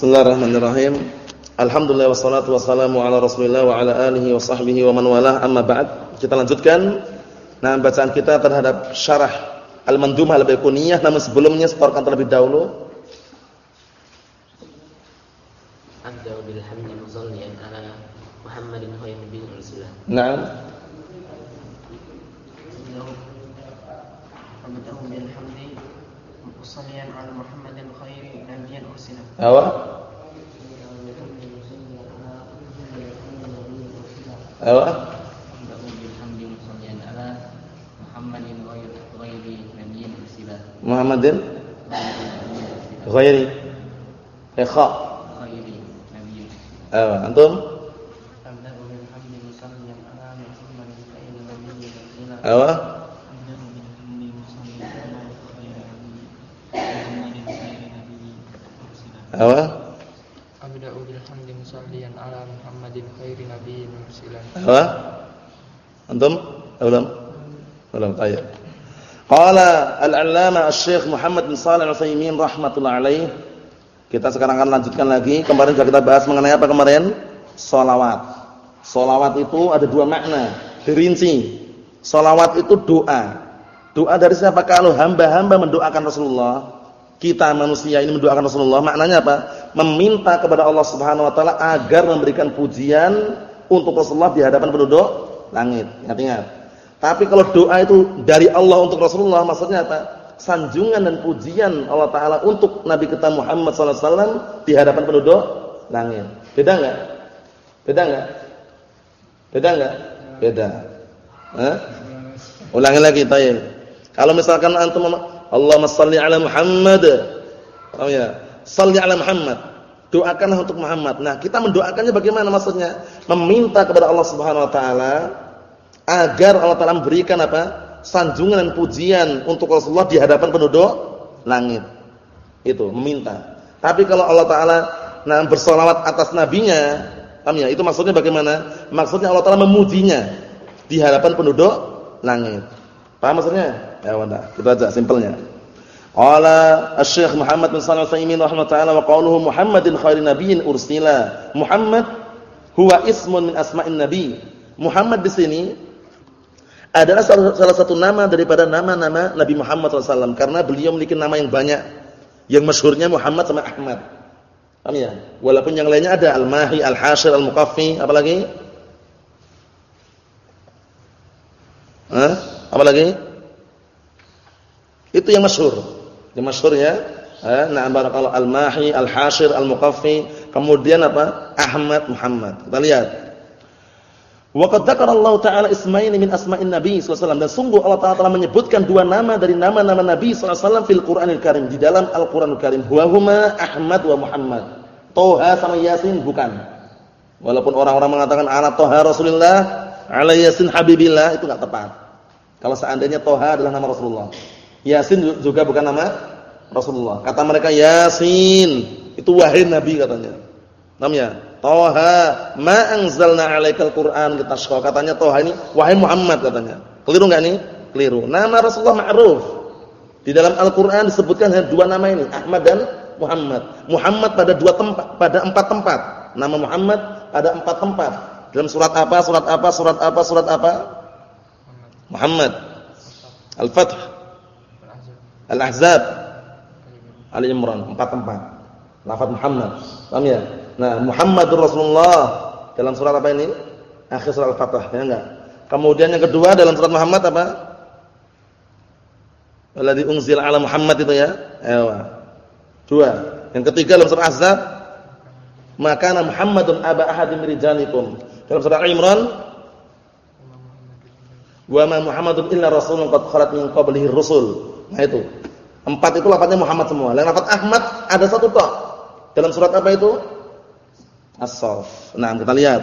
Bismillahirrahmanirrahim. Alhamdulillah wassalatu wassalamu ala Rasulillah wa ala alihi wa sahbihi wa man walah amma ba'd. Kita lanjutkan nah bacaan kita terhadap syarah Al-Mandhumah Al-Baiquniyah namun sebelumnya setorkan terlebih dahulu Abda bil hamdi muzalliyan ala Muhammadin khairin ursilah. Naam. Abda bil hamdi muzalliyan ala Muhammadin khairin nabiyyin ursilah. Apa? Apa? Abda bil hamdi muzalliyan ala Muhammadin khairin nabiyyin ursilah. Muhammadin ghairi. Eh kha. Khairin nabiyyin. Apa? Antum? Abda bil hamdi muzalliyan ala Muhammadin khairin nabiyyin ursilah. Apa? Abda bil hamdi muzalliyan ala khairin nabiyyin Muhammadin khairin nabiyyin ursilah. Apa? Abda'u bilhamdi musalliyan? Antum? Belum. Baik. Qala al-'allama Asy-Syaikh Muhammad bin Al-Utsaimin. Kita sekarang akan lanjutkan lagi. Kemarin sudah kita bahas mengenai apa kemarin? Shalawat. Shalawat itu ada dua makna. Dirinci. Shalawat itu doa. Doa dari siapa? Kalau hamba-hamba mendoakan Rasulullah, kita manusia ini mendoakan Rasulullah, maknanya apa? Meminta kepada Allah Subhanahu wa taala agar memberikan pujian untuk Rasulullah di hadapan penduduk langit. Ingat-ingat. Tapi kalau doa itu dari Allah untuk Rasulullah, maksudnya apa? Sanjungan dan pujian Allah taala untuk Nabi kita Muhammad sallallahu alaihi wasallam di hadapan penduduk langit. Beda enggak? Beda enggak? Beda enggak? Beda. Hah? Ulangi lagi tayyib. Kalau misalkan antum Allahumma shalli ala Muhammad. Oh ya, shalli ala Muhammad. Doakanlah untuk Muhammad. Nah, kita mendoakannya bagaimana maksudnya? Meminta kepada Allah Subhanahu wa taala agar Allah taala memberikan apa? sanjungan dan pujian untuk Rasulullah di hadapan penduduk langit. Itu meminta. Tapi kalau Allah taala nah bersolawat atas nabinya, paham ya? Itu maksudnya bagaimana? Maksudnya Allah taala memujinya di hadapan penduduk langit. Paham maksudnya? Ya wanda, itu aja simpelnya. Qala Asy-Syaikh Muhammad bin Shalih Al-Utsaimin rahimahullah wa qawluhu Muhammadin khairin nabiyyin ursila. Muhammad huwa ismun min asma'in nabi. Muhammad di sini adalah salah satu nama daripada nama-nama Nabi Muhammad SAW karena beliau memiliki nama yang banyak yang masyhurnya Muhammad sama Ahmad paham ya walaupun yang lainnya ada Al-Mahi, Al-Hashir, Al-Muqaffi apalagi Hah? apalagi itu yang masyhur yang masyhur ya nah barakallahu Al-Mahi, Al-Hashir, Al-Muqaffi kemudian apa Ahmad Muhammad kita lihat Wa qad dzakara Allah taala ismaini min asma'in nabi sallallahu dan sungguh Allah taala telah menyebutkan dua nama dari nama-nama nabi sallallahu fil Qur'anil Karim di dalam Al-Qur'anul Karim wa huma Ahmad wa Muhammad. Toha sama Yasin bukan. Walaupun orang-orang mengatakan ana Toha Rasulullah, ala Yasin Habibillah itu enggak tepat. Kalau seandainya Toha adalah nama Rasulullah. Yasin juga bukan nama Rasulullah. Kata mereka Yasin itu wahai nabi katanya. Namanya Toha ma anzalna 'alaikal Qur'an litashqa. Katanya Toha ini wahai Muhammad katanya. Keliru enggak nih? Keliru. Nama Rasulullah ma'ruf. Di dalam Al-Qur'an disebutkan hanya dua nama ini, Ahmad dan Muhammad. Muhammad pada dua tempat, pada empat tempat. Nama Muhammad pada empat tempat. Dalam surat apa? Surat apa? Surat apa? Surat apa? Muhammad. Al-Fath. Al-Ahzab. Ali Imran, empat tempat. Lafaz Muhammad. Paham ya? Nah, Muhammadur Rasulullah dalam surat apa ini? Akhir surat Al-Fatah, ya enggak? Kemudian yang kedua dalam surat Muhammad apa? Alladzi unzila ala Muhammad itu ya. Ewa. Dua. Yang ketiga dalam surat Ahzab, maka Muhammadun aba ahadin rijalikum. Dalam surat Al-Imran, wa ma Muhammadun illa rasulun qad khalat min qablihi rusul. Nah itu. Empat itu lafaznya Muhammad semua. Yang lafaz Ahmad ada satu tok. Dalam surat apa itu? As-Saff. Nah, kita lihat.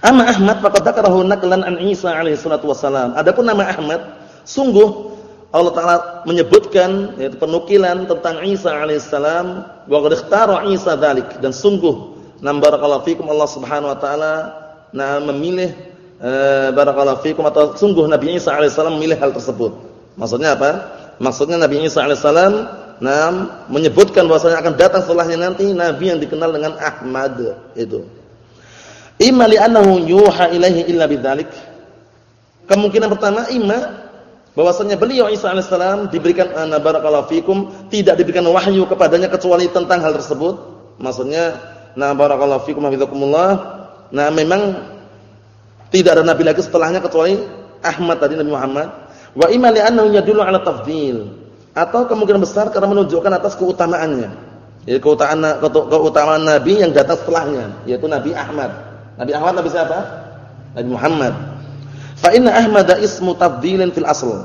Amma Ahmad faqad dzakarahu naqlan an Isa alaihi salatu wassalam. Adapun nama Ahmad, sungguh Allah taala menyebutkan yaitu penukilan tentang Isa alaihi salam wa qad ikhtara Isa dzalik dan sungguh nam barakallahu fikum Allah Subhanahu wa taala nah memilih eh, barakallahu fikum atau sungguh Nabi Isa alaihi salam memilih hal tersebut. Maksudnya apa? Maksudnya Nabi Isa alaihi salam Nah, menyebutkan bahwasanya akan datang setelahnya nanti nabi yang dikenal dengan Ahmad itu. Imma li'annahu yuha ilaihi illa bidzalik. Kemungkinan pertama imma bahwasanya beliau Isa alaihissalam diberikan ana barakallahu fikum tidak diberikan wahyu kepadanya kecuali tentang hal tersebut. Maksudnya na barakallahu fikum hafizakumullah. Nah, memang tidak ada nabi lagi setelahnya kecuali Ahmad tadi Nabi Muhammad. Wa imma li'annahu yadullu 'ala tafdhil atau kemungkinan besar karena menunjukkan atas keutamaannya. Yaitu keutamaan keutamaan nabi yang datang setelahnya, yaitu Nabi Ahmad. Nabi Ahmad Nabi siapa? Nabi Muhammad. Fa inna Ahmad ismu tafdhilin fil asl.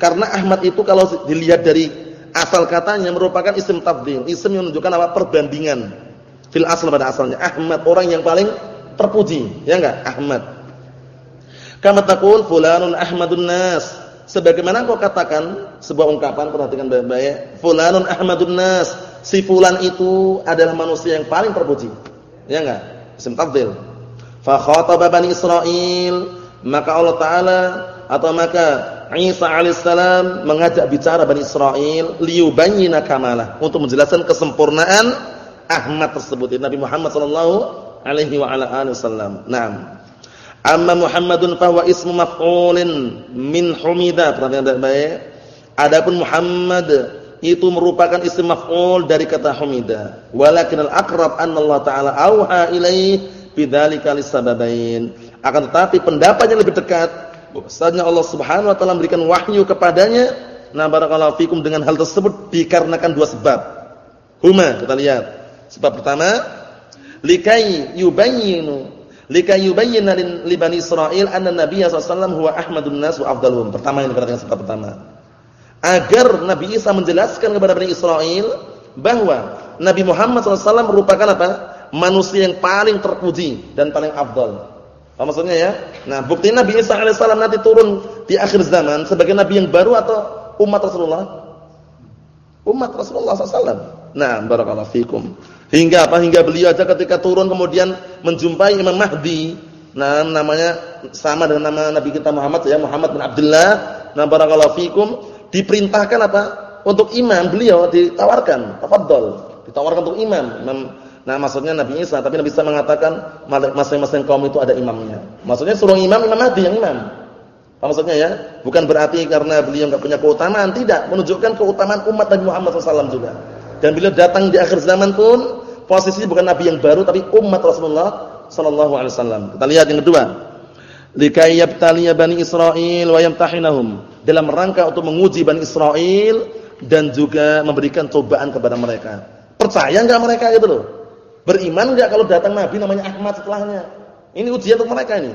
Karena Ahmad itu kalau dilihat dari asal katanya merupakan isim tafdhil, isim yang menunjukkan apa? perbandingan. Fil asl pada asalnya Ahmad orang yang paling terpuji, ya enggak? Ahmad. Kama taqul fulanun ahmadun nas sebagaimana kau katakan sebuah ungkapan perhatikan baik-baik fulanun ahmadun nas. Si fulan itu adalah manusia yang paling terpuji. Ya enggak? Isim tafdhil. Fa khataba bani israil. Maka Allah taala atau maka Isa alaihissalam mengajak bicara bani Israel liyubayyina kamalah. Untuk menjelaskan kesempurnaan Ahmad tersebut Nabi Muhammad sallallahu alaihi wa ala alihi wasallam. Naam. Amma Muhammadun fahuwa ismu maf'ulin min humida. Perhatikan baik. Adapun Muhammad itu merupakan isim maf'ul dari kata humida. Walakin al-aqrab anna Allah taala auha ilaih bidzalika lisababain. Akan tetapi pendapatnya lebih dekat bahwasanya Allah Subhanahu wa taala memberikan wahyu kepadanya na barakallahu fikum dengan hal tersebut dikarenakan dua sebab. Huma kita lihat. Sebab pertama likai yubayyinu lika yubayyana li bani Israil anna Nabi sallallahu huwa ahmadun nas wa. Pertama yang diperhatikan sebab pertama. Agar Nabi Isa menjelaskan kepada Bani Israel bahwa Nabi Muhammad SAW merupakan apa? Manusia yang paling terpuji dan paling afdal. Apa maksudnya ya? Nah, bukti Nabi Isa alaihissalam nanti turun di akhir zaman sebagai Nabi yang baru atau umat Rasulullah? Umat Rasulullah SAW. Nah, barakallahu fikum. Hingga apa? Hingga beliau aja ketika turun kemudian menjumpai Imam Mahdi. Nah, namanya sama dengan nama Nabi kita Muhammad ya, Muhammad bin Abdullah. Nah, barakallahu fikum, diperintahkan apa? Untuk imam beliau ditawarkan, tafadhol. Ditawarkan untuk imam. imam nah, maksudnya Nabi Isa, tapi Nabi Isa mengatakan masing-masing kaum itu ada imamnya. Maksudnya suruh imam Imam Mahdi yang imam. Apa maksudnya ya? Bukan berarti karena beliau enggak punya keutamaan, tidak, menunjukkan keutamaan umat Nabi Muhammad SAW juga. Dan beliau datang di akhir zaman pun posisi bukan nabi yang baru tapi umat Rasulullah sallallahu alaihi wasallam. Kita lihat yang kedua. Likai yabtaliya bani Israil wa yamtahinahum. Dalam rangka untuk menguji bani Israel dan juga memberikan cobaan kepada mereka. Percaya enggak mereka itu loh? Beriman enggak kalau datang nabi namanya Ahmad setelahnya? Ini ujian untuk mereka ini.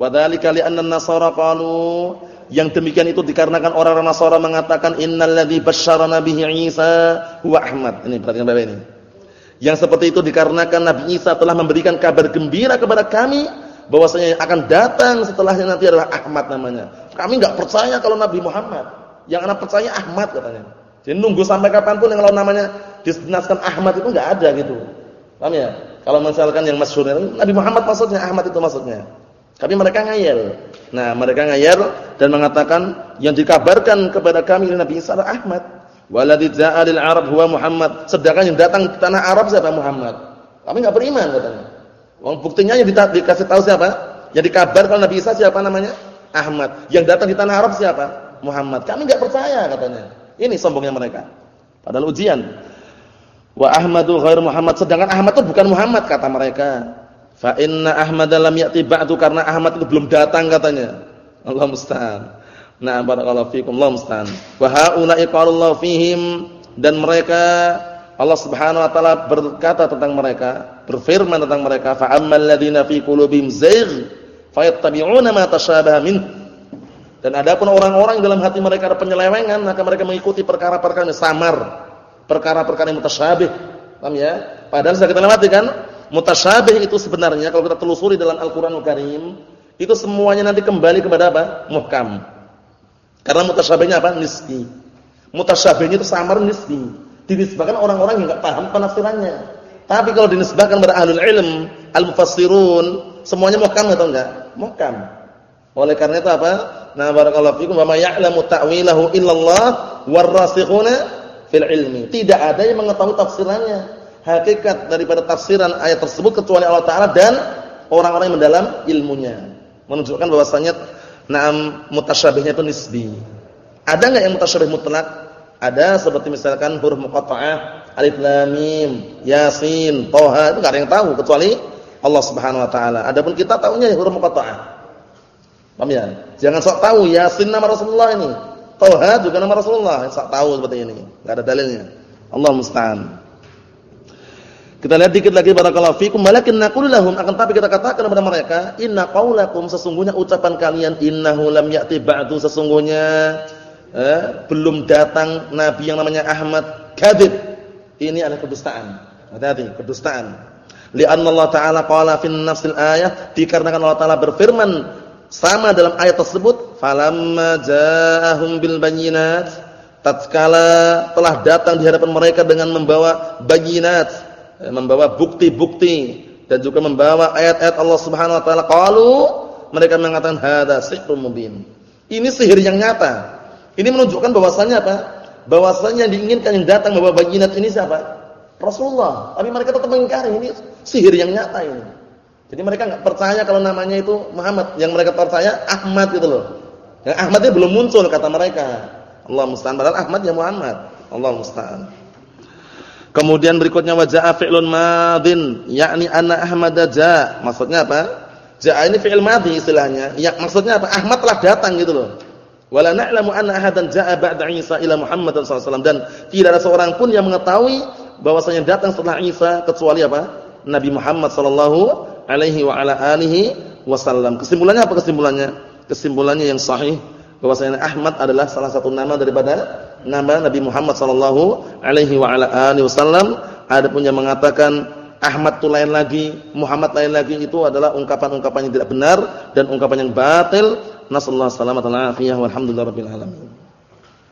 Wa dzalika li'anna an-nasara qalu yang demikian itu dikarenakan orang-orang Nasara mengatakan innalladzi basyarana bihi Isa huwa Ahmad. Ini perhatikan Bapak ini. Yang seperti itu dikarenakan Nabi Isa telah memberikan kabar gembira kepada kami bahwasanya yang akan datang setelahnya nanti adalah Ahmad namanya. Kami enggak percaya kalau Nabi Muhammad. Yang anak percaya Ahmad katanya. Jadi nunggu sampai kapan pun yang kalau namanya disenaskan Ahmad itu enggak ada gitu. Paham ya? Kalau misalkan yang masyhur Nabi Muhammad maksudnya Ahmad itu maksudnya. Tapi mereka ngayal. Nah, mereka ngayal dan mengatakan yang dikabarkan kepada kami Nabi Isa adalah Ahmad. Waladhi ja'a lil Arab huwa Muhammad. Sedangkan yang datang ke tanah Arab siapa Muhammad? Kami enggak beriman katanya. Wong buktinya yang dikasih tahu siapa? Yang dikabarkan Nabi Isa siapa namanya? Ahmad. Yang datang di tanah Arab siapa? Muhammad. Kami enggak percaya katanya. Ini sombongnya mereka. Padahal ujian. Wa Ahmadu ghair Muhammad. Sedangkan Ahmad itu bukan Muhammad kata mereka. Fa inna Ahmad lam ya'ti ba'du karena Ahmad itu belum datang katanya. Allah musta'an. Nah, barakallahu fikum, Allah musta'an. Wa qalallahu fihim dan mereka Allah Subhanahu wa taala berkata tentang mereka, berfirman tentang mereka, fa ammal ladzina fi qulubihim zayg fayattabi'una ma tashabaha min. Dan adapun orang-orang dalam hati mereka ada penyelewengan, maka mereka mengikuti perkara-perkara yang samar, perkara-perkara yang mutasyabih. Paham ya? Padahal sudah kita lewati kan, mutasyabih itu sebenarnya kalau kita telusuri dalam Al-Qur'anul Karim, itu semuanya nanti kembali kepada apa? Muhkam. Karena mutasyabihnya apa? Nisbi. Mutasyabihnya itu samar nisbi. Dinisbahkan orang-orang yang enggak paham penafsirannya. Tapi kalau dinisbahkan kepada ahlul ilm, al-mufassirun, semuanya muhkam atau enggak? Muhkam. Oleh karena itu apa? Nah, barakallahu fikum wa may ya'lamu ta'wilahu illallah warasikhuna fil ilmi. Tidak ada yang mengetahui tafsirannya. Hakikat daripada tafsiran ayat tersebut kecuali Allah taala dan orang-orang yang mendalam ilmunya. Menunjukkan bahwasanya na'am mutasyabihnya itu nisbi. Ada enggak yang mutasyabih mutlak? Ada seperti misalkan huruf muqatta'ah, alif lam mim, yasin, toha itu enggak ada yang tahu kecuali Allah Subhanahu wa taala. Adapun kita tahunya huruf muqatta'ah. Paham ya? Jangan sok tahu yasin nama Rasulullah ini. Toha juga nama Rasulullah, sok tahu seperti ini. Enggak ada dalilnya. Allah musta'an. Kita lihat dikit lagi barakallahu fikum walakin naqulu lahum akan tapi kita katakan kepada mereka inna qaulakum sesungguhnya ucapan kalian innahu lam ya'ti ba'du sesungguhnya eh, belum datang nabi yang namanya Ahmad kadzib. Ini adalah kedustaan. Hati-hati, kedustaan. Li'anna Allah Ta'ala qala fi nafsil ayah dikarenakan Allah Ta'ala berfirman sama dalam ayat tersebut falamma ja'ahum bil bayyinat tatkala telah datang di hadapan mereka dengan membawa bayinat Eh, membawa bukti-bukti dan juga membawa ayat-ayat Allah Subhanahu wa taala qalu mereka mengatakan hadza sihrun mubin. Ini sihir yang nyata. Ini menunjukkan bahwasannya apa? Bahwasannya yang diinginkan yang datang membawa bayinat ini siapa? Rasulullah. Tapi mereka tetap mengingkari ini sihir yang nyata ini. Jadi mereka enggak percaya kalau namanya itu Muhammad. Yang mereka percaya Ahmad gitu loh. Yang Ahmad itu belum muncul kata mereka. Allah musta'an. Padahal Ahmad ya Muhammad. Allah musta'an. Kemudian berikutnya wajah fi'lun madin, yakni anna Ahmad jaa. Maksudnya apa? Jaa ini fi'il madhi istilahnya. Ya maksudnya apa? Ahmad telah datang gitu loh. Wala na'lamu anna ahadan jaa ba'da Isa ila Muhammad sallallahu alaihi wasallam dan tidak ada seorang pun yang mengetahui bahwasanya datang setelah Isa kecuali apa? Nabi Muhammad sallallahu alaihi wa ala alihi wasallam. Kesimpulannya apa kesimpulannya? Kesimpulannya yang sahih bahwasanya Ahmad adalah salah satu nama daripada nama Nabi Muhammad sallallahu alaihi wa ala alihi wasallam. Adapun yang mengatakan Ahmad itu lain lagi, Muhammad lain lagi itu adalah ungkapan-ungkapan yang tidak benar dan ungkapan yang batil. Nasallahu alaihi wasallam walhamdulillah rabbil alamin.